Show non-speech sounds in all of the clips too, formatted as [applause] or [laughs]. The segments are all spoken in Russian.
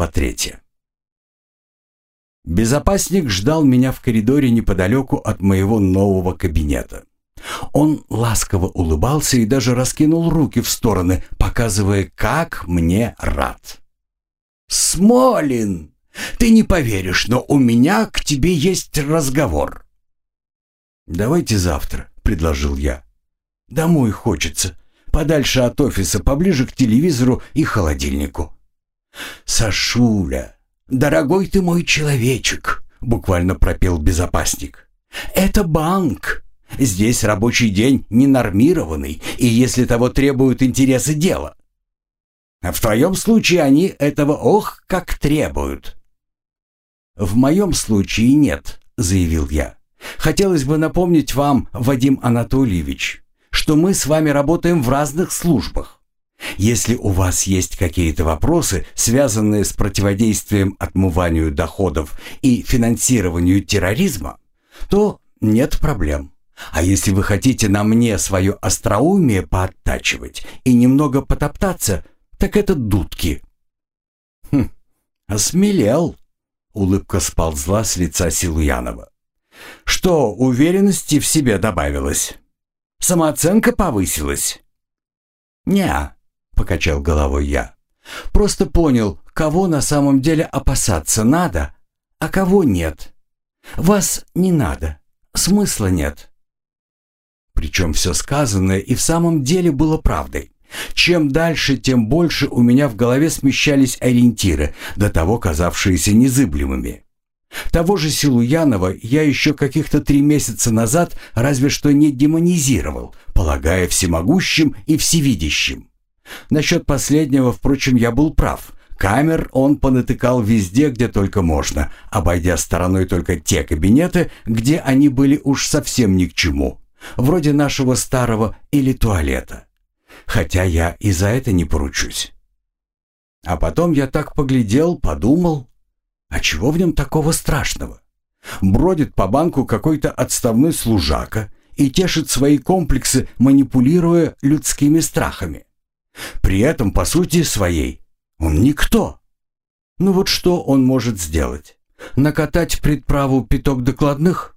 Глава третья. Безопасник ждал меня в коридоре неподалеку от моего нового кабинета. Он ласково улыбался и даже раскинул руки в стороны, показывая, как мне рад. «Смолин, ты не поверишь, но у меня к тебе есть разговор». «Давайте завтра», — предложил я. «Домой хочется, подальше от офиса, поближе к телевизору и холодильнику». «Сашуля, дорогой ты мой человечек», — буквально пропел безопасник. «Это банк. Здесь рабочий день ненормированный, и если того требуют интересы дела. А в твоем случае они этого ох как требуют». «В моем случае нет», — заявил я. «Хотелось бы напомнить вам, Вадим Анатольевич, что мы с вами работаем в разных службах. Если у вас есть какие-то вопросы, связанные с противодействием отмыванию доходов и финансированию терроризма, то нет проблем. А если вы хотите на мне свое остроумие пооттачивать и немного потоптаться, так это дудки. Хм, осмелел. Улыбка сползла с лица Силуянова. Что, уверенности в себе добавилось? Самооценка повысилась? Не, покачал головой я. Просто понял, кого на самом деле опасаться надо, а кого нет. Вас не надо, смысла нет. Причем все сказанное и в самом деле было правдой. Чем дальше, тем больше у меня в голове смещались ориентиры, до того казавшиеся незыблемыми. Того же Силуянова я еще каких-то три месяца назад разве что не демонизировал, полагая всемогущим и всевидящим. Насчет последнего, впрочем, я был прав. Камер он понатыкал везде, где только можно, обойдя стороной только те кабинеты, где они были уж совсем ни к чему, вроде нашего старого или туалета. Хотя я и за это не поручусь. А потом я так поглядел, подумал, а чего в нем такого страшного? Бродит по банку какой-то отставной служака и тешит свои комплексы, манипулируя людскими страхами. При этом, по сути своей, он никто. Ну вот что он может сделать? Накатать предправу пяток докладных?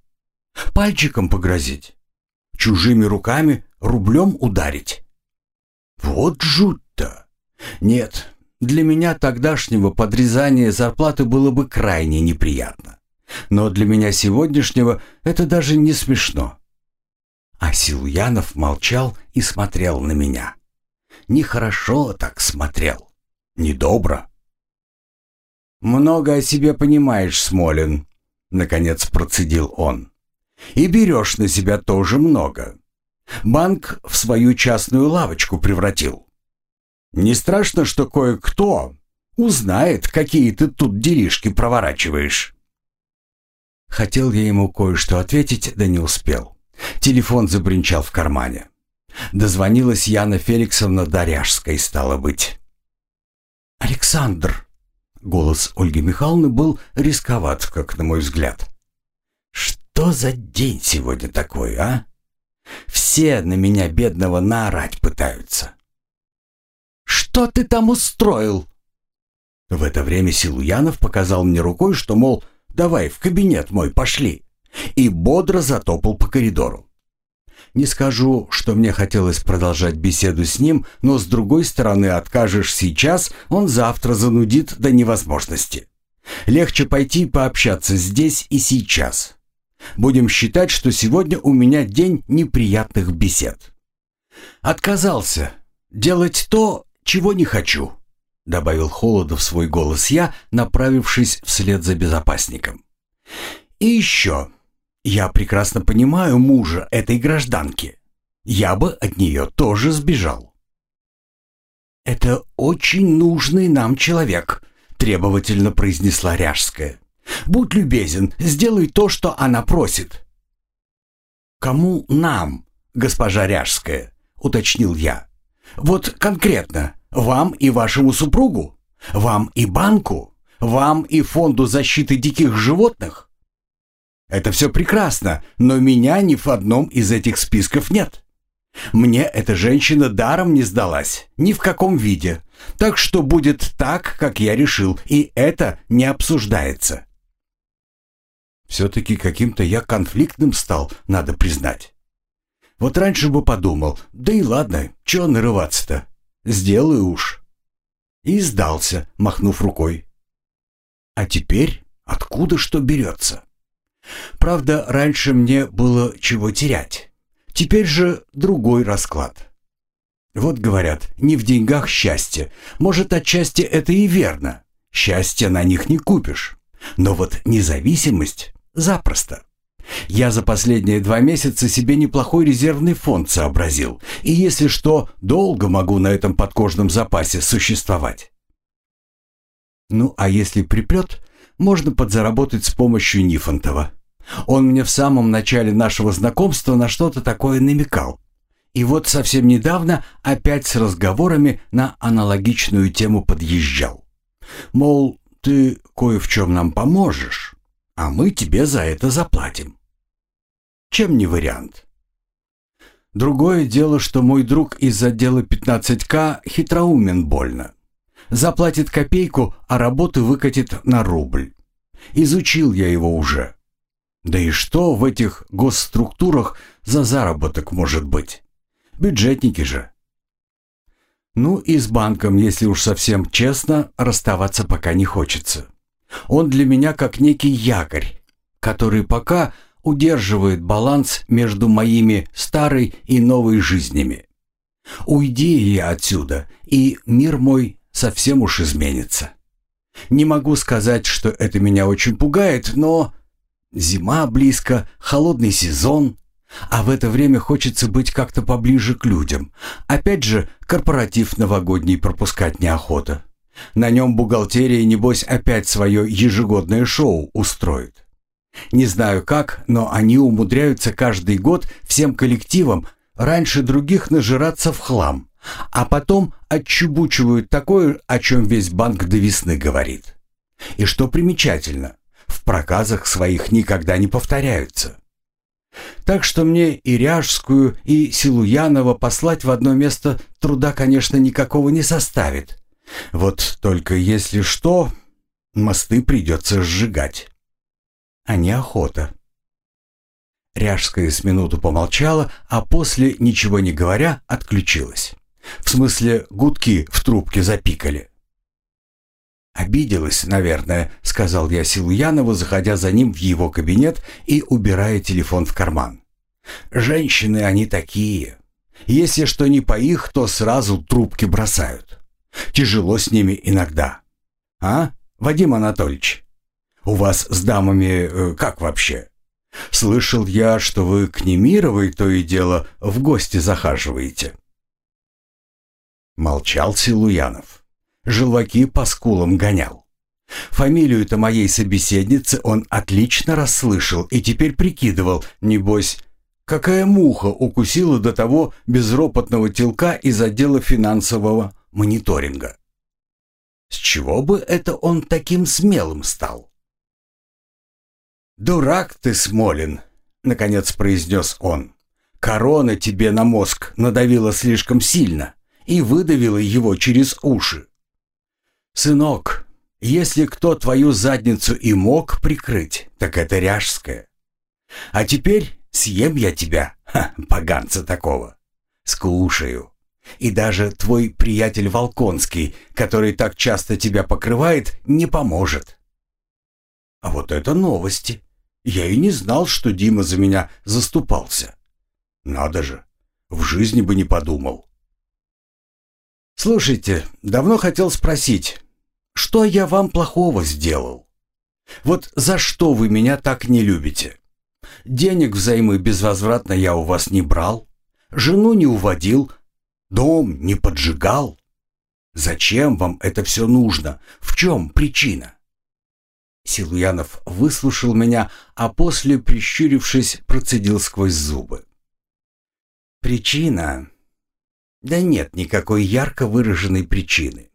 Пальчиком погрозить? Чужими руками рублем ударить? Вот жуть-то! Нет, для меня тогдашнего подрезания зарплаты было бы крайне неприятно. Но для меня сегодняшнего это даже не смешно. А Силуянов молчал и смотрел на меня нехорошо так смотрел. Недобро. «Много о себе понимаешь, Смолин», — наконец процедил он. «И берешь на себя тоже много. Банк в свою частную лавочку превратил. Не страшно, что кое-кто узнает, какие ты тут делишки проворачиваешь?» Хотел я ему кое-что ответить, да не успел. Телефон забринчал в кармане. Дозвонилась Яна Феликсовна Даряжской, стало быть. «Александр!» Голос Ольги Михайловны был рисковат, как на мой взгляд. «Что за день сегодня такой, а? Все на меня, бедного, наорать пытаются». «Что ты там устроил?» В это время Силуянов показал мне рукой, что, мол, давай в кабинет мой пошли, и бодро затопал по коридору. Не скажу, что мне хотелось продолжать беседу с ним, но с другой стороны, откажешь сейчас, он завтра занудит до невозможности. Легче пойти пообщаться здесь и сейчас. Будем считать, что сегодня у меня день неприятных бесед. Отказался делать то, чего не хочу, добавил Холодов свой голос я, направившись вслед за безопасником. И еще я прекрасно понимаю мужа этой гражданки. Я бы от нее тоже сбежал. «Это очень нужный нам человек», — требовательно произнесла Ряжская. «Будь любезен, сделай то, что она просит». «Кому нам, госпожа Ряжская?» — уточнил я. «Вот конкретно, вам и вашему супругу? Вам и банку? Вам и фонду защиты диких животных?» Это все прекрасно, но меня ни в одном из этих списков нет. Мне эта женщина даром не сдалась, ни в каком виде, Так что будет так, как я решил, и это не обсуждается. Все-таки каким-то я конфликтным стал, надо признать. Вот раньше бы подумал, да и ладно, чего нарываться-то? Сделаю уж. И сдался, махнув рукой. А теперь откуда что берется? Правда, раньше мне было чего терять. Теперь же другой расклад. Вот говорят, не в деньгах счастье. Может, отчасти это и верно. Счастья на них не купишь. Но вот независимость запросто. Я за последние два месяца себе неплохой резервный фонд сообразил. И если что, долго могу на этом подкожном запасе существовать. Ну, а если припрет, можно подзаработать с помощью Нифонтова. Он мне в самом начале нашего знакомства на что-то такое намекал. И вот совсем недавно опять с разговорами на аналогичную тему подъезжал. Мол, ты кое в чем нам поможешь, а мы тебе за это заплатим. Чем не вариант? Другое дело, что мой друг из отдела 15К хитроумен больно. Заплатит копейку, а работу выкатит на рубль. Изучил я его уже. Да и что в этих госструктурах за заработок может быть? Бюджетники же. Ну и с банком, если уж совсем честно, расставаться пока не хочется. Он для меня как некий якорь, который пока удерживает баланс между моими старой и новой жизнями. Уйди я отсюда, и мир мой совсем уж изменится. Не могу сказать, что это меня очень пугает, но зима близко, холодный сезон, а в это время хочется быть как-то поближе к людям. Опять же, корпоратив новогодний пропускать неохота. На нем бухгалтерия, небось, опять свое ежегодное шоу устроит. Не знаю как, но они умудряются каждый год всем коллективам раньше других нажираться в хлам, а потом отчебучивают такое, о чем весь банк до весны говорит. И что примечательно, в проказах своих никогда не повторяются. Так что мне и Ряжскую, и Силуянова послать в одно место труда, конечно, никакого не составит. Вот только если что, мосты придется сжигать. А неохота. Ряжская с минуту помолчала, а после, ничего не говоря, отключилась. В смысле, гудки в трубке запикали. «Обиделась, наверное», — сказал я Силуянову, заходя за ним в его кабинет и убирая телефон в карман. «Женщины они такие. Если что не по их, то сразу трубки бросают. Тяжело с ними иногда. А, Вадим Анатольевич? У вас с дамами э, как вообще? Слышал я, что вы к Немировой то и дело в гости захаживаете». Молчал Силуянов. Желваки по скулам гонял. Фамилию-то моей собеседницы он отлично расслышал и теперь прикидывал, небось, какая муха укусила до того безропотного телка из отдела финансового мониторинга. С чего бы это он таким смелым стал? «Дурак ты, Смолин!» — наконец произнес он. «Корона тебе на мозг надавила слишком сильно и выдавила его через уши. Сынок, если кто твою задницу и мог прикрыть, так это ряжская. А теперь съем я тебя, ха, поганца такого. Скушаю. И даже твой приятель Волконский, который так часто тебя покрывает, не поможет. А вот это новости. Я и не знал, что Дима за меня заступался. Надо же, в жизни бы не подумал. «Слушайте, давно хотел спросить, что я вам плохого сделал? Вот за что вы меня так не любите? Денег взаймы безвозвратно я у вас не брал, жену не уводил, дом не поджигал. Зачем вам это все нужно? В чем причина?» Силуянов выслушал меня, а после, прищурившись, процедил сквозь зубы. «Причина да нет никакой ярко выраженной причины.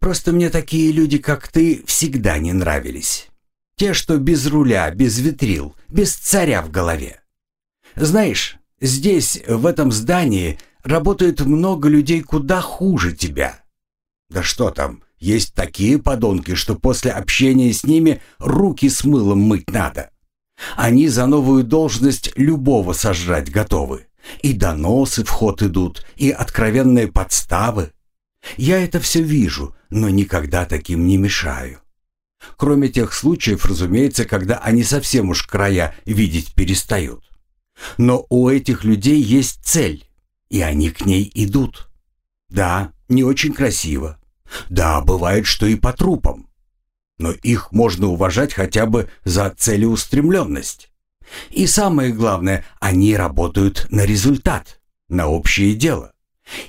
Просто мне такие люди, как ты, всегда не нравились. Те, что без руля, без ветрил, без царя в голове. Знаешь, здесь, в этом здании, работает много людей куда хуже тебя. Да что там, есть такие подонки, что после общения с ними руки с мылом мыть надо. Они за новую должность любого сожрать готовы. И доносы в ход идут, и откровенные подставы. Я это все вижу, но никогда таким не мешаю. Кроме тех случаев, разумеется, когда они совсем уж края видеть перестают. Но у этих людей есть цель, и они к ней идут. Да, не очень красиво. Да, бывает, что и по трупам. Но их можно уважать хотя бы за целеустремленность. И самое главное, они работают на результат, на общее дело.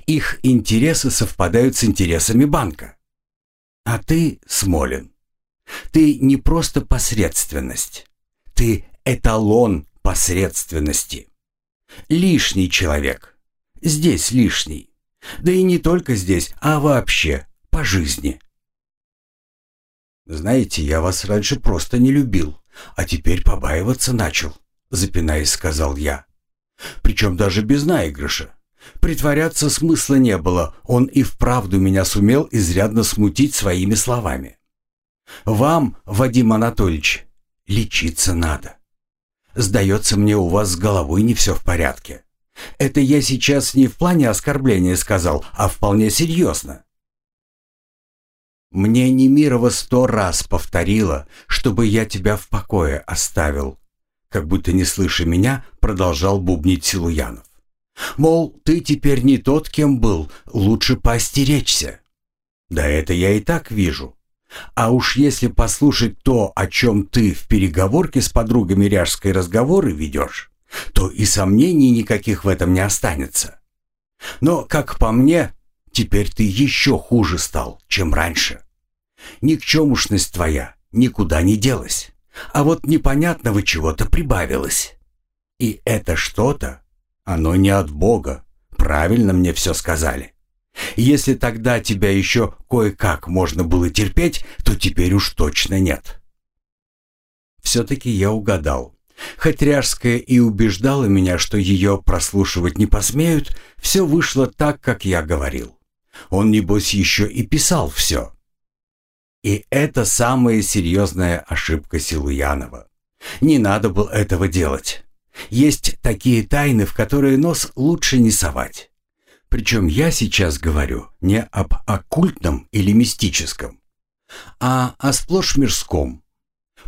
Их интересы совпадают с интересами банка. А ты, Смолин, ты не просто посредственность. Ты эталон посредственности. Лишний человек. Здесь лишний. Да и не только здесь, а вообще по жизни. «Знаете, я вас раньше просто не любил, а теперь побаиваться начал», — запинаясь, сказал я. «Причем даже без наигрыша. Притворяться смысла не было, он и вправду меня сумел изрядно смутить своими словами. Вам, Вадим Анатольевич, лечиться надо. Сдается мне, у вас с головой не все в порядке. Это я сейчас не в плане оскорбления сказал, а вполне серьезно. Мне Немирова сто раз повторила, чтобы я тебя в покое оставил. Как будто не слыша меня, продолжал бубнить Силуянов. Мол, ты теперь не тот, кем был, лучше поостеречься. Да это я и так вижу. А уж если послушать то, о чем ты в переговорке с подругами Ряжской разговоры ведешь, то и сомнений никаких в этом не останется. Но, как по мне, теперь ты еще хуже стал, чем раньше. Никчемушность твоя никуда не делась, а вот непонятного чего-то прибавилось. И это что-то, оно не от Бога, правильно мне все сказали. Если тогда тебя еще кое-как можно было терпеть, то теперь уж точно нет. Все-таки я угадал. Хоть Ряжская и убеждала меня, что ее прослушивать не посмеют, все вышло так, как я говорил. Он, небось, еще и писал все. И это самая серьезная ошибка Силуянова. Не надо было этого делать. Есть такие тайны, в которые нос лучше не совать. Причем я сейчас говорю не об оккультном или мистическом, а о сплошь мирском.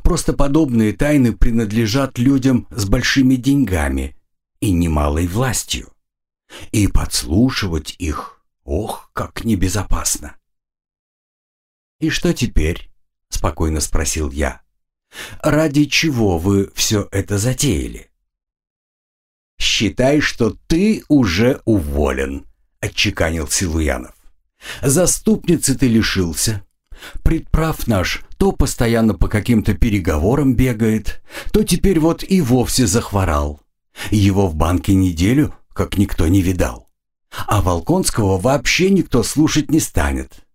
Просто подобные тайны принадлежат людям с большими деньгами и немалой властью. И подслушивать их, ох, как небезопасно. «И что теперь?» — спокойно спросил я. «Ради чего вы все это затеяли?» «Считай, что ты уже уволен», отчеканил Силуянов. «Заступницы ты лишился. Предправ наш то постоянно по каким-то переговорам бегает, то теперь вот и вовсе захворал. Его в банке неделю, как никто не видал. А Волконского вообще никто слушать не станет.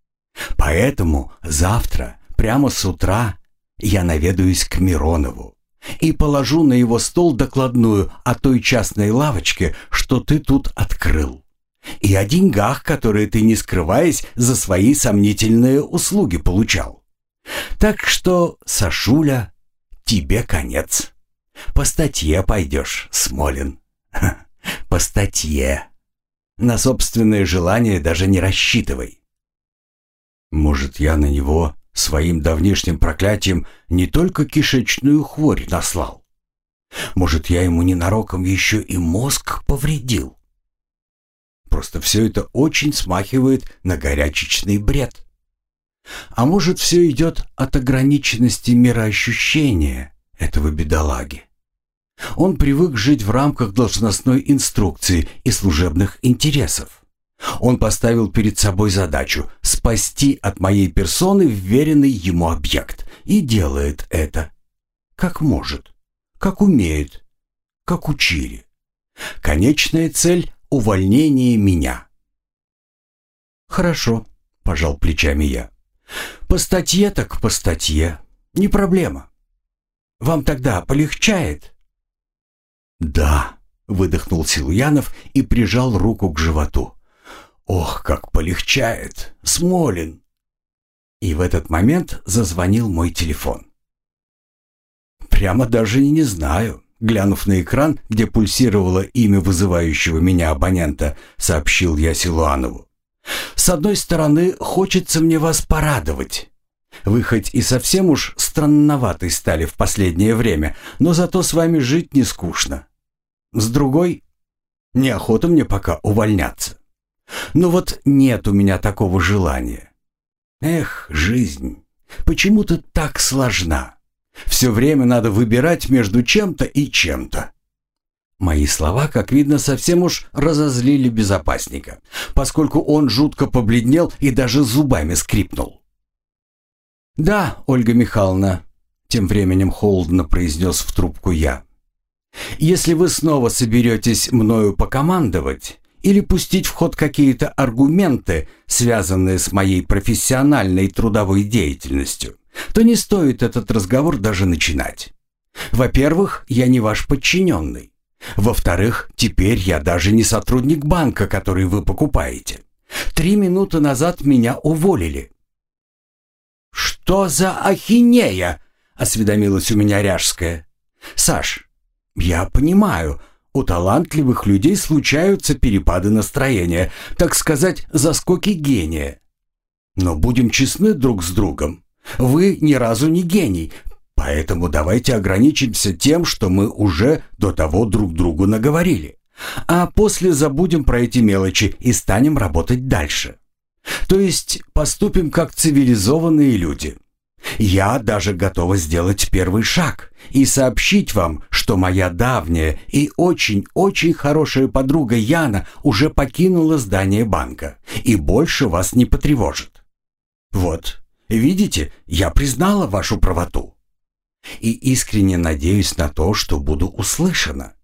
Поэтому завтра, прямо с утра, я наведаюсь к Миронову и положу на его стол докладную о той частной лавочке, что ты тут открыл и о деньгах, которые ты, не скрываясь, за свои сомнительные услуги получал. Так что, Сашуля, тебе конец. По статье пойдешь, Смолин. [laughs] По статье. На собственное желание даже не рассчитывай. Может, я на него своим давнишним проклятием не только кишечную хворь наслал. Может, я ему ненароком еще и мозг повредил. Просто все это очень смахивает на горячечный бред. А может, все идет от ограниченности мироощущения этого бедолаги. Он привык жить в рамках должностной инструкции и служебных интересов. Он поставил перед собой задачу спасти от моей персоны вверенный ему объект и делает это. Как может, как умеет, как учили. Конечная цель увольнение меня. «Хорошо», — пожал плечами я. «По статье так по статье. Не проблема. Вам тогда полегчает?» «Да», — выдохнул Силуянов и прижал руку к животу. Ох, как полегчает! Смолин!» И в этот момент зазвонил мой телефон. Прямо даже не знаю. Глянув на экран, где пульсировало имя вызывающего меня абонента, сообщил я Силуанову. «С одной стороны, хочется мне вас порадовать. Вы хоть и совсем уж странноватый стали в последнее время, но зато с вами жить не скучно. С другой, неохота мне пока увольняться. Но вот нет у меня такого желания. Эх, жизнь, почему ты так сложна?» Все время надо выбирать между чем-то и чем-то. Мои слова, как видно, совсем уж разозлили безопасника, поскольку он жутко побледнел и даже зубами скрипнул. «Да, Ольга Михайловна», — тем временем холодно произнес в трубку я. «Если вы снова соберетесь мною покомандовать или пустить в ход какие-то аргументы, связанные с моей профессиональной трудовой деятельностью, то не стоит этот разговор даже начинать. Во-первых, я не ваш подчиненный. Во-вторых, теперь я даже не сотрудник банка, который вы покупаете. Три минуты назад меня уволили». «Что за ахинея?» — осведомилась у меня Ряжская. «Саш, я понимаю, у талантливых людей случаются перепады настроения, так сказать, заскоки гения. Но будем честны друг с другом. Вы ни разу не гений, поэтому давайте ограничимся тем, что мы уже до того друг другу наговорили. А после забудем про эти мелочи и станем работать дальше. То есть поступим как цивилизованные люди. Я даже готова сделать первый шаг и сообщить вам, что моя давняя и очень-очень хорошая подруга Яна уже покинула здание банка и больше вас не потревожит. Вот, Видите, я признала вашу правоту. И искренне надеюсь на то, что буду услышана.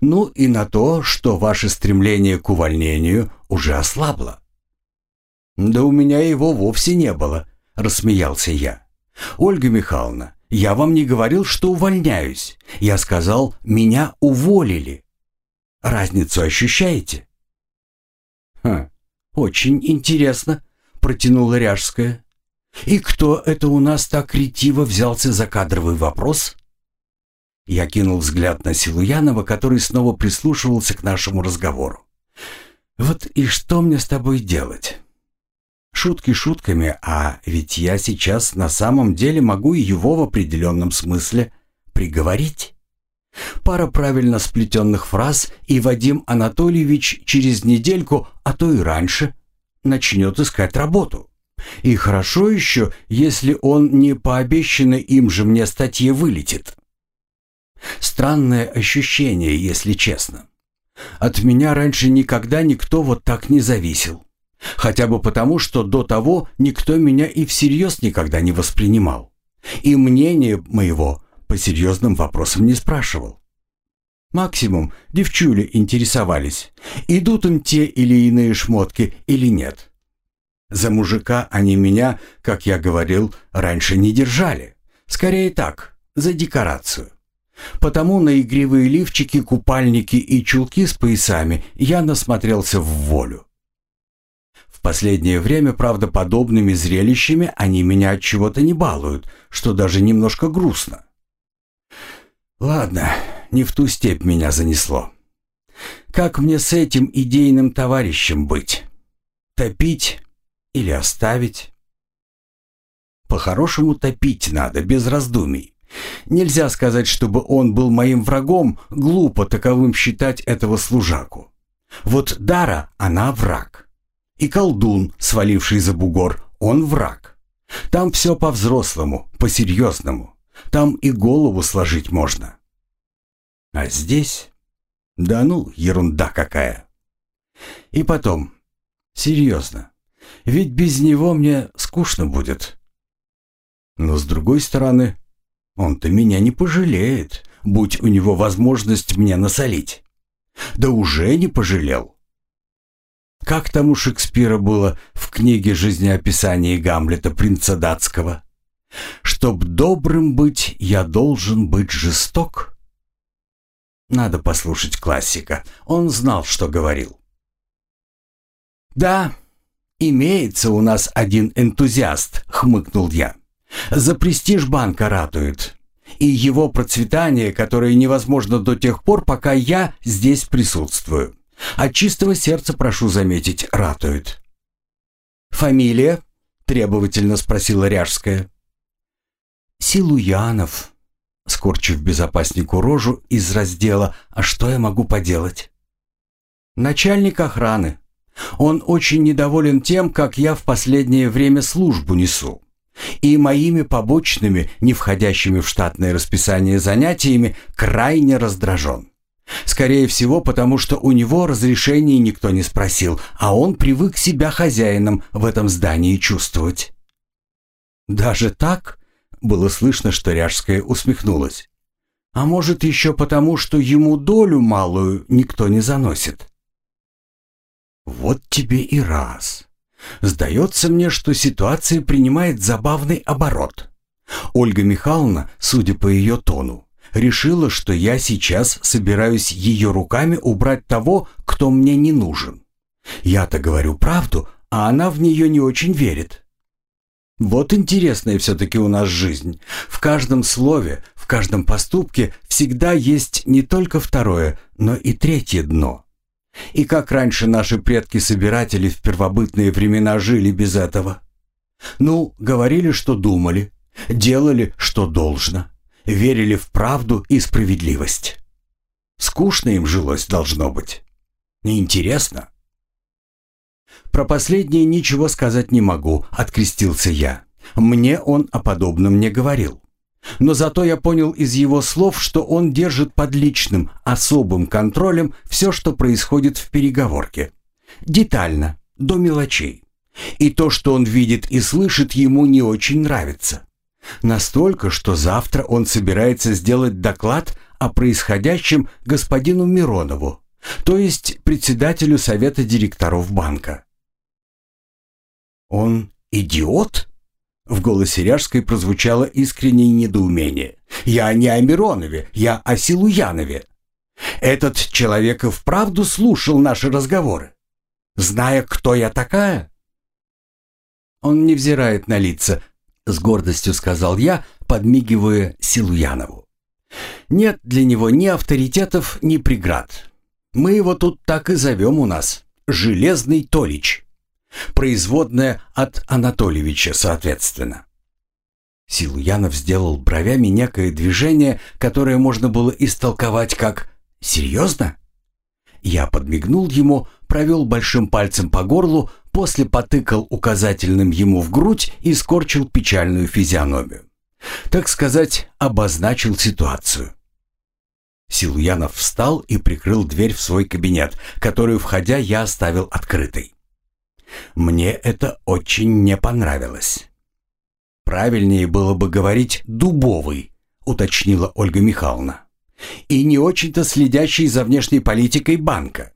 Ну и на то, что ваше стремление к увольнению уже ослабло. Да у меня его вовсе не было, рассмеялся я. Ольга Михайловна, я вам не говорил, что увольняюсь. Я сказал, меня уволили. Разницу ощущаете? Хм, очень интересно, протянула Ряжская. «И кто это у нас так ретиво взялся за кадровый вопрос?» Я кинул взгляд на Силуянова, который снова прислушивался к нашему разговору. «Вот и что мне с тобой делать?» Шутки шутками, а ведь я сейчас на самом деле могу его в определенном смысле приговорить. Пара правильно сплетенных фраз, и Вадим Анатольевич через недельку, а то и раньше, начнет искать работу. И хорошо еще, если он не по обещанной им же мне статье вылетит. Странное ощущение, если честно. От меня раньше никогда никто вот так не зависел. Хотя бы потому, что до того никто меня и всерьез никогда не воспринимал. И мнение моего по серьезным вопросам не спрашивал. Максимум девчули интересовались, идут им те или иные шмотки или нет. За мужика они меня, как я говорил, раньше не держали. Скорее так, за декорацию. Потому на игривые лифчики, купальники и чулки с поясами я насмотрелся в волю. Последнее время, правда, подобными зрелищами они меня от чего-то не балуют, что даже немножко грустно. Ладно, не в ту степь меня занесло. Как мне с этим идейным товарищем быть? Топить или оставить? По-хорошему топить надо, без раздумий. Нельзя сказать, чтобы он был моим врагом, глупо таковым считать этого служаку. Вот Дара, она враг. И колдун, сваливший за бугор, он враг. Там все по-взрослому, по-серьезному. Там и голову сложить можно. А здесь? Да ну, ерунда какая. И потом, серьезно, ведь без него мне скучно будет. Но с другой стороны, он-то меня не пожалеет, будь у него возможность мне насолить. Да уже не пожалел. Как там у Шекспира было в книге жизнеописания Гамлета принца датского? «Чтоб добрым быть, я должен быть жесток». Надо послушать классика. Он знал, что говорил. «Да, имеется у нас один энтузиаст», — хмыкнул я. «За престиж банка ратует. И его процветание, которое невозможно до тех пор, пока я здесь присутствую. От чистого сердца, прошу заметить, ратует». «Фамилия?» — требовательно спросила Ряжская. «Силуянов», — скорчив безопаснику рожу из раздела «А что я могу поделать?» «Начальник охраны. Он очень недоволен тем, как я в последнее время службу несу. И моими побочными, не входящими в штатное расписание занятиями, крайне раздражен. Скорее всего, потому что у него разрешения никто не спросил, а он привык себя хозяином в этом здании чувствовать. «Даже так?» — было слышно, что Ряжская усмехнулась. «А может, еще потому, что ему долю малую никто не заносит?» «Вот тебе и раз. Сдается мне, что ситуация принимает забавный оборот. Ольга Михайловна, судя по ее тону, решила, что я сейчас собираюсь ее руками убрать того, кто мне не нужен. Я-то говорю правду, а она в нее не очень верит. Вот интересная все-таки у нас жизнь. В каждом слове, в каждом поступке всегда есть не только второе, но и третье дно. И как раньше наши предки-собиратели в первобытные времена жили без этого? Ну, говорили, что думали, делали, что должно верили в правду и справедливость. Скучно им жилось, должно быть. Неинтересно. Про последнее ничего сказать не могу, открестился я. Мне он о подобном не говорил. Но зато я понял из его слов, что он держит под личным, особым контролем все, что происходит в переговорке. Детально, до мелочей. И то, что он видит и слышит, ему не очень нравится. Настолько, что завтра он собирается сделать доклад о происходящем господину Миронову, то есть председателю совета директоров банка. «Он идиот?» В голосе Ряжской прозвучало искреннее недоумение. «Я не о Миронове, я о Силуянове. Этот человек и вправду слушал наши разговоры, зная, кто я такая?» Он не взирает на лица, с гордостью сказал я, подмигивая Силуянову. Нет для него ни авторитетов, ни преград. Мы его тут так и зовем у нас. Железный Толич. Производная от Анатольевича, соответственно. Силуянов сделал бровями некое движение, которое можно было истолковать как «Серьезно?». Я подмигнул ему, провел большим пальцем по горлу, после потыкал указательным ему в грудь и скорчил печальную физиономию. Так сказать, обозначил ситуацию. Силуянов встал и прикрыл дверь в свой кабинет, которую, входя, я оставил открытой. Мне это очень не понравилось. Правильнее было бы говорить «дубовый», уточнила Ольга Михайловна. И не очень-то следящий за внешней политикой банка.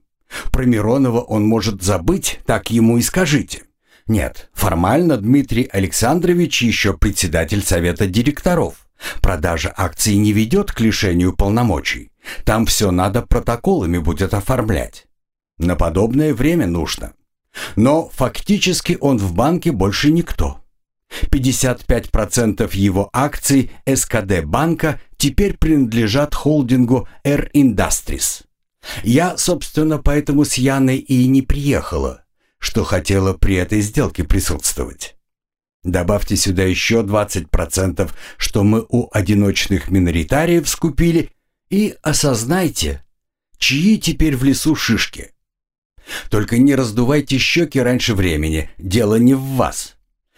Про Миронова он может забыть, так ему и скажите. Нет, формально Дмитрий Александрович еще председатель совета директоров. Продажа акций не ведет к лишению полномочий. Там все надо протоколами будет оформлять. На подобное время нужно. Но фактически он в банке больше никто. 55% его акций СКД банка теперь принадлежат холдингу Air Industries. Я, собственно, поэтому с Яной и не приехала, что хотела при этой сделке присутствовать. Добавьте сюда еще 20%, что мы у одиночных миноритариев скупили, и осознайте, чьи теперь в лесу шишки. Только не раздувайте щеки раньше времени, дело не в вас.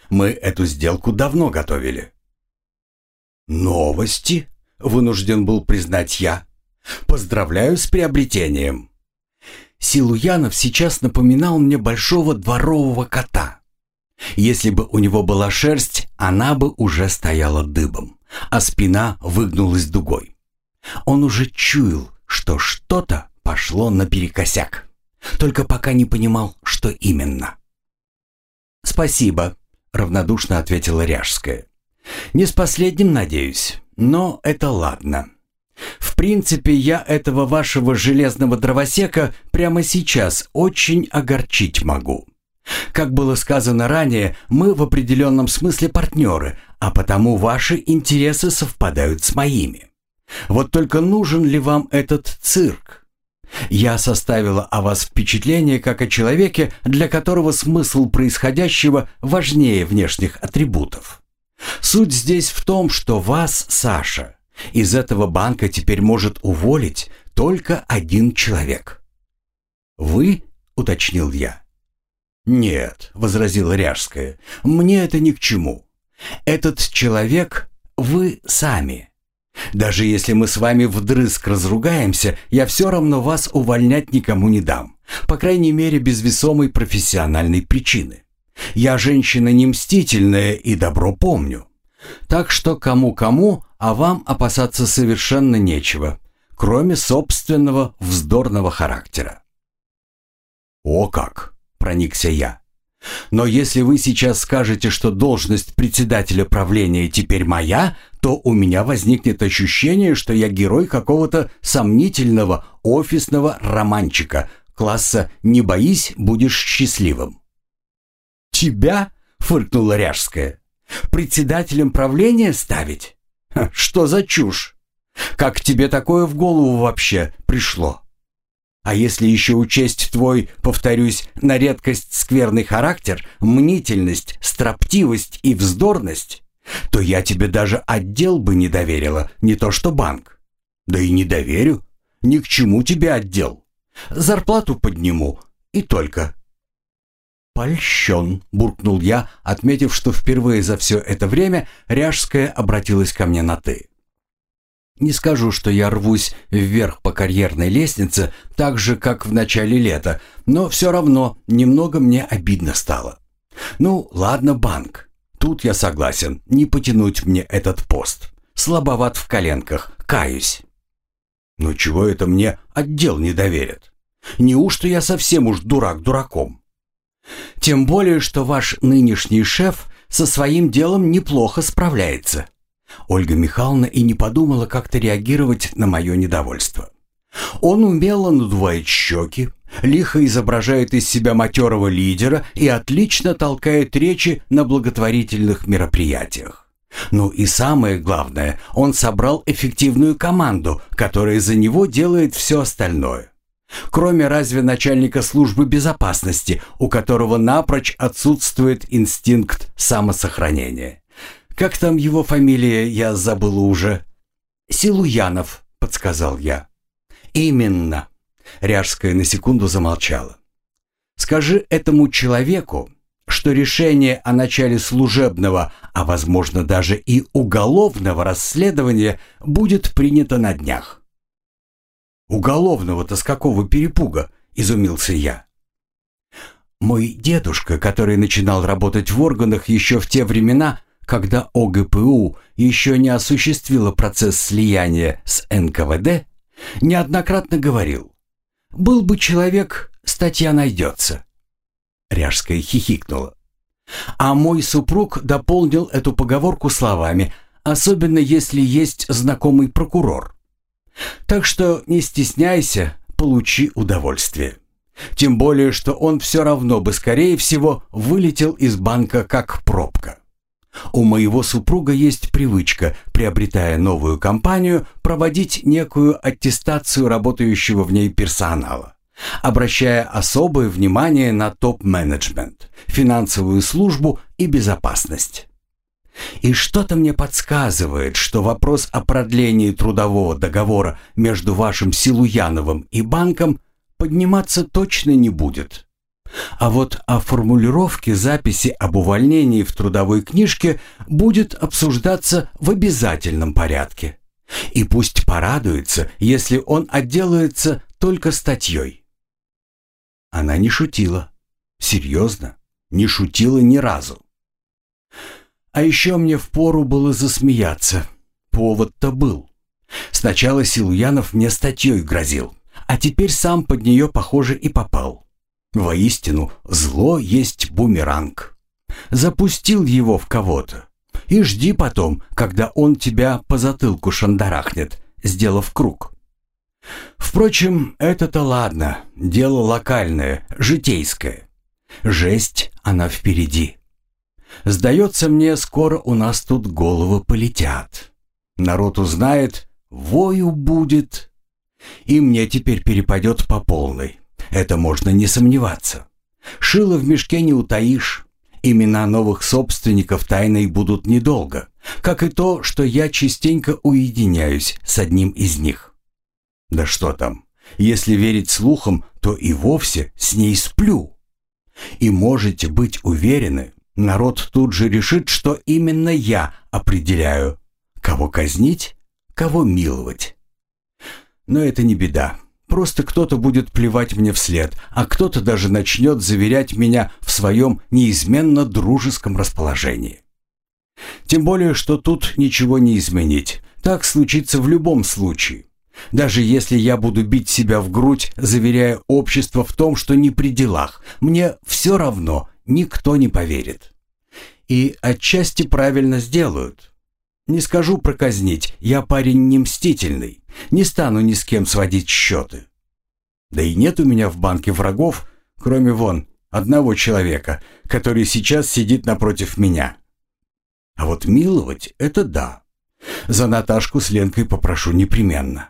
Мы эту сделку давно готовили. «Новости?» — вынужден был признать я. Поздравляю с приобретением. Силуянов сейчас напоминал мне большого дворового кота. Если бы у него была шерсть, она бы уже стояла дыбом, а спина выгнулась дугой. Он уже чуял, что что-то пошло наперекосяк, только пока не понимал, что именно. «Спасибо», — равнодушно ответила Ряжская. «Не с последним, надеюсь, но это ладно. В принципе, я этого вашего железного дровосека прямо сейчас очень огорчить могу. Как было сказано ранее, мы в определенном смысле партнеры, а потому ваши интересы совпадают с моими. Вот только нужен ли вам этот цирк? Я составила о вас впечатление как о человеке, для которого смысл происходящего важнее внешних атрибутов. Суть здесь в том, что вас, Саша, из этого банка теперь может уволить только один человек. «Вы?» — уточнил я. «Нет», — возразила Ряжская, — «мне это ни к чему. Этот человек — вы сами. Даже если мы с вами вдрызг разругаемся, я все равно вас увольнять никому не дам, по крайней мере без весомой профессиональной причины. Я женщина не мстительная и добро помню. Так что кому-кому, а вам опасаться совершенно нечего, кроме собственного вздорного характера. «О как!» — проникся я. «Но если вы сейчас скажете, что должность председателя правления теперь моя, то у меня возникнет ощущение, что я герой какого-то сомнительного офисного романчика класса «Не боись, будешь счастливым». «Тебя?» — фыркнула Ряжская. «Председателем правления ставить? Ха, что за чушь? Как тебе такое в голову вообще пришло?» А если еще учесть твой, повторюсь, на редкость скверный характер, мнительность, строптивость и вздорность, то я тебе даже отдел бы не доверила, не то что банк. Да и не доверю. Ни к чему тебе отдел. Зарплату подниму, и только. «Польщен», — буркнул я, отметив, что впервые за все это время Ряжская обратилась ко мне на «ты». Не скажу, что я рвусь вверх по карьерной лестнице, так же, как в начале лета, но все равно немного мне обидно стало. Ну, ладно, банк. Тут я согласен, не потянуть мне этот пост. Слабоват в коленках, каюсь. Но чего это мне отдел не доверят? Неужто я совсем уж дурак дураком? Тем более, что ваш нынешний шеф со своим делом неплохо справляется. Ольга Михайловна и не подумала как-то реагировать на мое недовольство. Он умело надувает щеки, лихо изображает из себя матерого лидера и отлично толкает речи на благотворительных мероприятиях. Ну и самое главное, он собрал эффективную команду, которая за него делает все остальное. Кроме разве начальника службы безопасности, у которого напрочь отсутствует инстинкт самосохранения. Как там его фамилия, я забыл уже. Силуянов, подсказал я. Именно. Ряжская на секунду замолчала. Скажи этому человеку, что решение о начале служебного, а возможно даже и уголовного расследования будет принято на днях. «Уголовного-то с какого перепуга?» – изумился я. Мой дедушка, который начинал работать в органах еще в те времена, когда ОГПУ еще не осуществила процесс слияния с НКВД, неоднократно говорил «Был бы человек, статья найдется». Ряжская хихикнула. А мой супруг дополнил эту поговорку словами «особенно если есть знакомый прокурор». Так что не стесняйся, получи удовольствие. Тем более, что он все равно бы, скорее всего, вылетел из банка как пробка. У моего супруга есть привычка, приобретая новую компанию, проводить некую аттестацию работающего в ней персонала, обращая особое внимание на топ-менеджмент, финансовую службу и безопасность. И что-то мне подсказывает, что вопрос о продлении трудового договора между вашим Силуяновым и банком подниматься точно не будет. А вот о формулировке записи об увольнении в трудовой книжке будет обсуждаться в обязательном порядке. И пусть порадуется, если он отделается только статьей. Она не шутила. Серьезно, не шутила ни разу. А еще мне впору было засмеяться. Повод-то был. Сначала Силуянов мне статьей грозил, а теперь сам под нее, похоже, и попал. Воистину, зло есть бумеранг. Запустил его в кого-то. И жди потом, когда он тебя по затылку шандарахнет, сделав круг. Впрочем, это-то ладно, дело локальное, житейское. Жесть, она впереди. Сдается мне, скоро у нас тут головы полетят. Народ узнает, вою будет. И мне теперь перепадет по полной. Это можно не сомневаться. Шило в мешке не утаишь. Имена новых собственников тайной будут недолго, как и то, что я частенько уединяюсь с одним из них. Да что там, если верить слухам, то и вовсе с ней сплю. И можете быть уверены, народ тут же решит, что именно я определяю, кого казнить, кого миловать. Но это не беда. Просто кто-то будет плевать мне вслед, а кто-то даже начнет заверять меня в своем неизменно дружеском расположении. Тем более, что тут ничего не изменить. Так случится в любом случае. Даже если я буду бить себя в грудь, заверяя общество в том, что не при делах, мне все равно никто не поверит. И отчасти правильно сделают. Не скажу проказнить, я парень не мстительный, не стану ни с кем сводить счеты. Да и нет у меня в банке врагов, кроме вон одного человека, который сейчас сидит напротив меня. А вот миловать — это да. За Наташку с Ленкой попрошу непременно.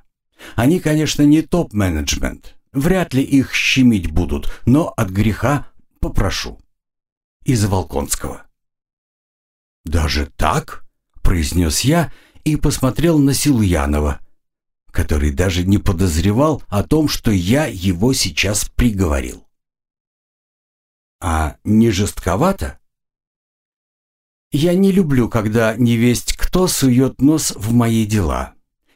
Они, конечно, не топ-менеджмент. Вряд ли их щемить будут, но от греха попрошу. Из Волконского. «Даже так?» произнес я и посмотрел на Силуянова, который даже не подозревал о том, что я его сейчас приговорил. «А не жестковато?» «Я не люблю, когда невесть кто сует нос в мои дела».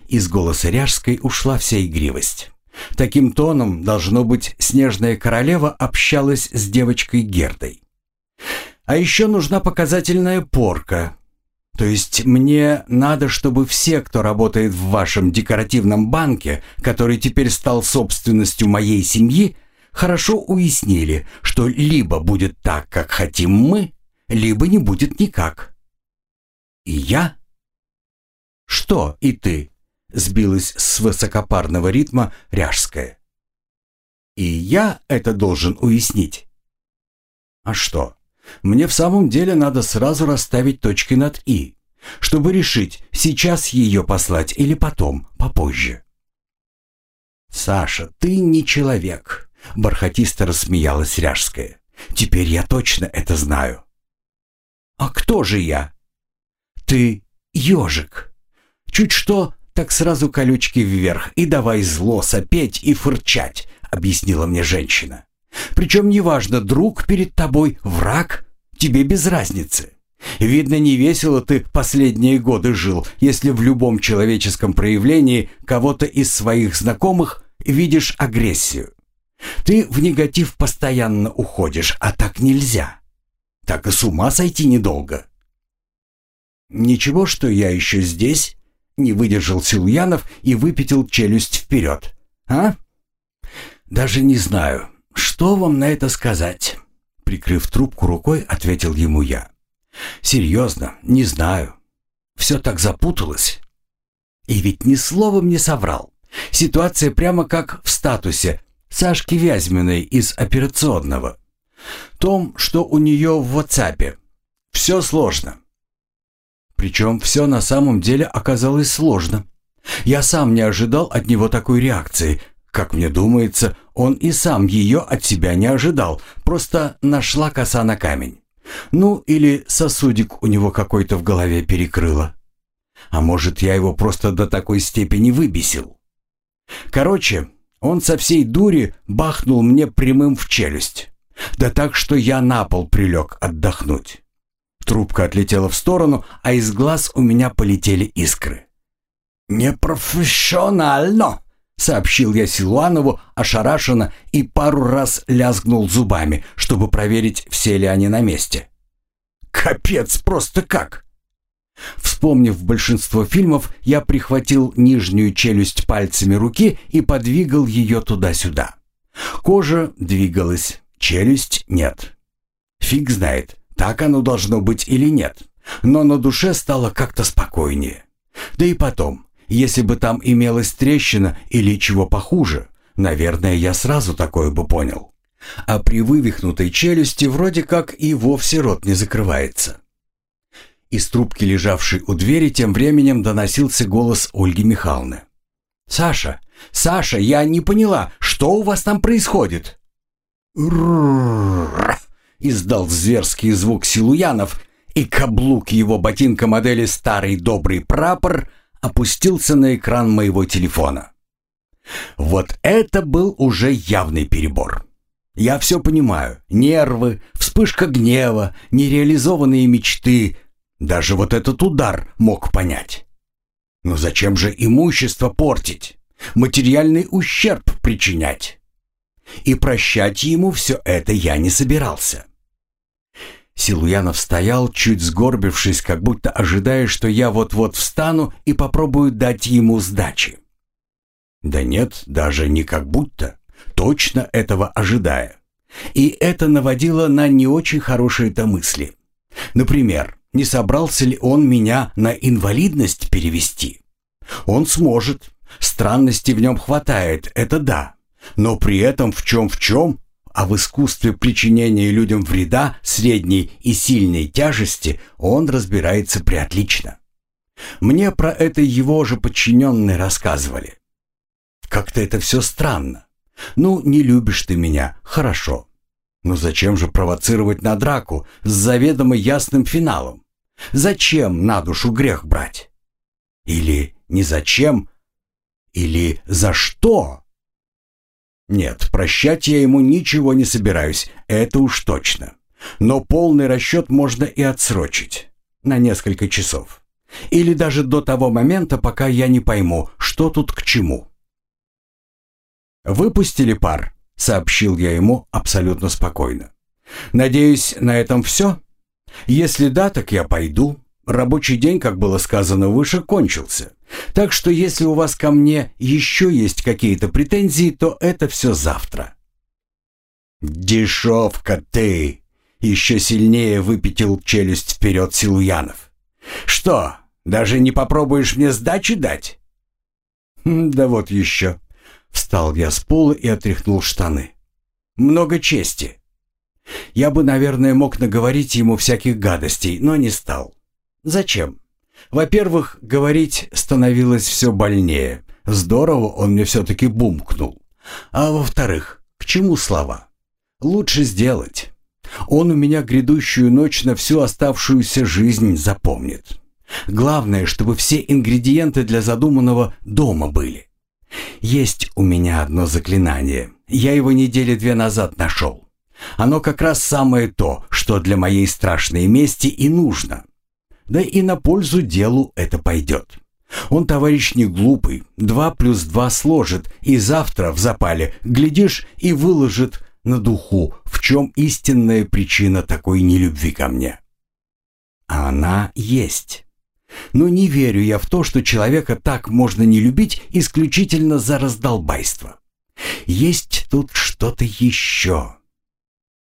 Из голоса Ряжской ушла вся игривость. Таким тоном, должно быть, снежная королева общалась с девочкой Гердой. А еще нужна показательная порка, то есть мне надо, чтобы все, кто работает в вашем декоративном банке, который теперь стал собственностью моей семьи, хорошо уяснили, что либо будет так, как хотим мы, либо не будет никак. И я? Что и ты? Сбилась с высокопарного ритма Ряжская. И я это должен уяснить. А что? Мне в самом деле надо сразу расставить точки над «и», чтобы решить, сейчас ее послать или потом, попозже. «Саша, ты не человек», — бархатисто рассмеялась Ряжская. «Теперь я точно это знаю». «А кто же я?» «Ты ежик. Чуть что, так сразу колючки вверх и давай зло сопеть и фырчать», — объяснила мне женщина. Причем неважно, друг перед тобой, враг, тебе без разницы. Видно, не весело ты последние годы жил, если в любом человеческом проявлении кого-то из своих знакомых видишь агрессию. Ты в негатив постоянно уходишь, а так нельзя. Так и с ума сойти недолго. Ничего, что я еще здесь, не выдержал Силуянов и выпятил челюсть вперед. А? Даже не знаю. «Что вам на это сказать?» Прикрыв трубку рукой, ответил ему я. «Серьезно, не знаю. Все так запуталось». И ведь ни словом не соврал. Ситуация прямо как в статусе Сашки Вязьминой из операционного. Том, что у нее в WhatsApp. Все сложно. Причем все на самом деле оказалось сложно. Я сам не ожидал от него такой реакции, как мне думается, он и сам ее от себя не ожидал, просто нашла коса на камень. Ну, или сосудик у него какой-то в голове перекрыло. А может, я его просто до такой степени выбесил. Короче, он со всей дури бахнул мне прямым в челюсть. Да так, что я на пол прилег отдохнуть. Трубка отлетела в сторону, а из глаз у меня полетели искры. «Непрофессионально!» Сообщил я Силуанову ошарашенно и пару раз лязгнул зубами, чтобы проверить, все ли они на месте. «Капец, просто как!» Вспомнив большинство фильмов, я прихватил нижнюю челюсть пальцами руки и подвигал ее туда-сюда. Кожа двигалась, челюсть нет. Фиг знает, так оно должно быть или нет. Но на душе стало как-то спокойнее. Да и потом, если бы там имелась трещина или чего похуже, наверное, я сразу такое бы понял. А при вывихнутой челюсти вроде как и вовсе рот не закрывается. Из трубки, лежавшей у двери, тем временем доносился голос Ольги Михайловны. «Саша, Саша, я не поняла, что у вас там происходит?» издал зверский звук Силуянов, и каблук его ботинка модели «Старый добрый прапор» опустился на экран моего телефона. Вот это был уже явный перебор. Я все понимаю. Нервы, вспышка гнева, нереализованные мечты. Даже вот этот удар мог понять. Но зачем же имущество портить? Материальный ущерб причинять? И прощать ему все это я не собирался. Силуянов стоял, чуть сгорбившись, как будто ожидая, что я вот-вот встану и попробую дать ему сдачи. Да нет, даже не как будто, точно этого ожидая. И это наводило на не очень хорошие-то мысли. Например, не собрался ли он меня на инвалидность перевести? Он сможет. Странности в нем хватает, это да. Но при этом в чем в чем а в искусстве причинения людям вреда средней и сильной тяжести он разбирается преотлично. Мне про это его же подчиненные рассказывали. Как-то это все странно. Ну, не любишь ты меня, хорошо. Но зачем же провоцировать на драку с заведомо ясным финалом? Зачем на душу грех брать? Или не зачем? Или за что? Нет, прощать я ему ничего не собираюсь, это уж точно. Но полный расчет можно и отсрочить. На несколько часов. Или даже до того момента, пока я не пойму, что тут к чему. «Выпустили пар», — сообщил я ему абсолютно спокойно. «Надеюсь, на этом все? Если да, так я пойду. Рабочий день, как было сказано выше, кончился. Так что если у вас ко мне еще есть какие-то претензии, то это все завтра». «Дешевка ты!» — еще сильнее выпятил челюсть вперед Силуянов. «Что, даже не попробуешь мне сдачи дать?» «Хм, «Да вот еще». Встал я с пола и отряхнул штаны. «Много чести. Я бы, наверное, мог наговорить ему всяких гадостей, но не стал. Зачем? Во-первых, говорить становилось все больнее. Здорово он мне все-таки бумкнул. А во-вторых, к чему слова? Лучше сделать. Он у меня грядущую ночь на всю оставшуюся жизнь запомнит. Главное, чтобы все ингредиенты для задуманного дома были. Есть у меня одно заклинание. Я его недели две назад нашел. Оно как раз самое то, что для моей страшной мести и нужно. Да и на пользу делу это пойдет. Он товарищ не глупый, два плюс два сложит, и завтра в запале, глядишь, и выложит на духу, в чем истинная причина такой нелюбви ко мне. А она есть. Но не верю я в то, что человека так можно не любить исключительно за раздолбайство. Есть тут что-то еще.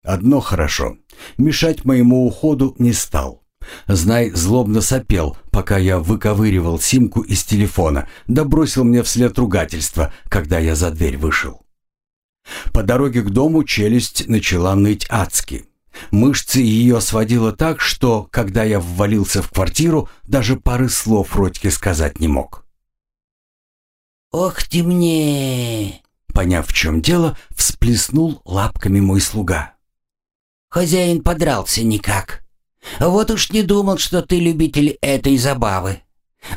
Одно хорошо. Мешать моему уходу не стал. Знай злобно сопел, пока я выковыривал симку из телефона, да бросил мне вслед ругательства, когда я за дверь вышел. По дороге к дому челюсть начала ныть адски. Мышцы ее сводило так, что, когда я ввалился в квартиру, даже пары слов Родьке сказать не мог. «Ох ты мне!» Поняв, в чем дело, всплеснул лапками мой слуга. «Хозяин подрался никак. Вот уж не думал, что ты любитель этой забавы.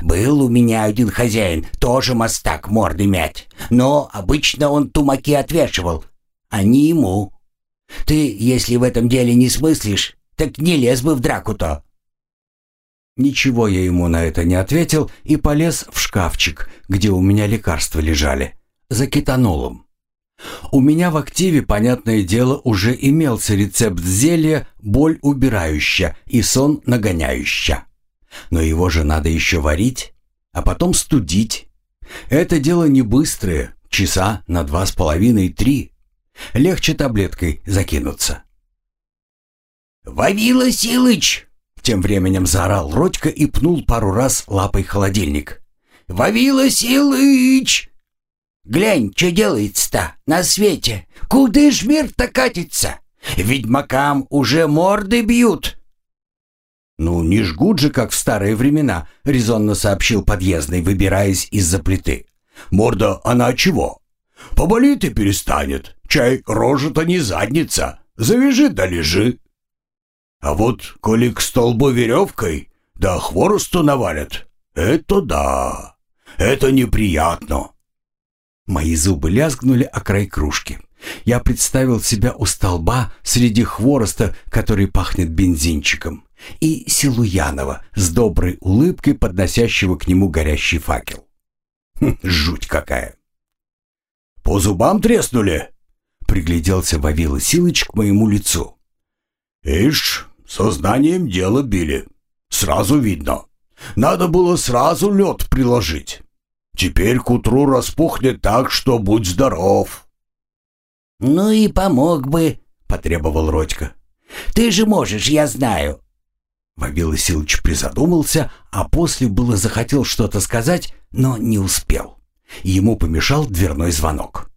Был у меня один хозяин, тоже мастак морды мять, но обычно он тумаки отвешивал, а не ему. Ты, если в этом деле не смыслишь, так не лез бы в драку-то». Ничего я ему на это не ответил и полез в шкафчик, где у меня лекарства лежали, за кетанолом. У меня в активе, понятное дело, уже имелся рецепт зелья «боль убирающая» и «сон нагоняющая». Но его же надо еще варить, а потом студить. Это дело не быстрое, часа на два с половиной-три. Легче таблеткой закинуться. «Вавила Силыч!» Тем временем заорал Родька и пнул пару раз лапой холодильник. «Вавила Силыч!» Глянь, что делается-то на свете. Куда ж мир-то катится? Ведьмакам уже морды бьют». «Ну, не жгут же, как в старые времена», — резонно сообщил подъездный, выбираясь из-за плиты. «Морда, она чего? Поболит и перестанет. Чай, рожа-то не задница. Завяжи да лежи. А вот, коли к столбу веревкой, да хворосту навалят, это да, это неприятно. Мои зубы лязгнули о край кружки. Я представил себя у столба среди хвороста, который пахнет бензинчиком, и Силуянова с доброй улыбкой, подносящего к нему горящий факел. Хм, жуть какая! «По зубам треснули?» — пригляделся Вавила Силыч к моему лицу. «Ишь, Сознанием дело били. Сразу видно. Надо было сразу лед приложить. Теперь к утру распухнет так, что будь здоров». «Ну и помог бы», — потребовал Родька. «Ты же можешь, я знаю». Вавила Силыч призадумался, а после было захотел что-то сказать, но не успел. Ему помешал дверной звонок.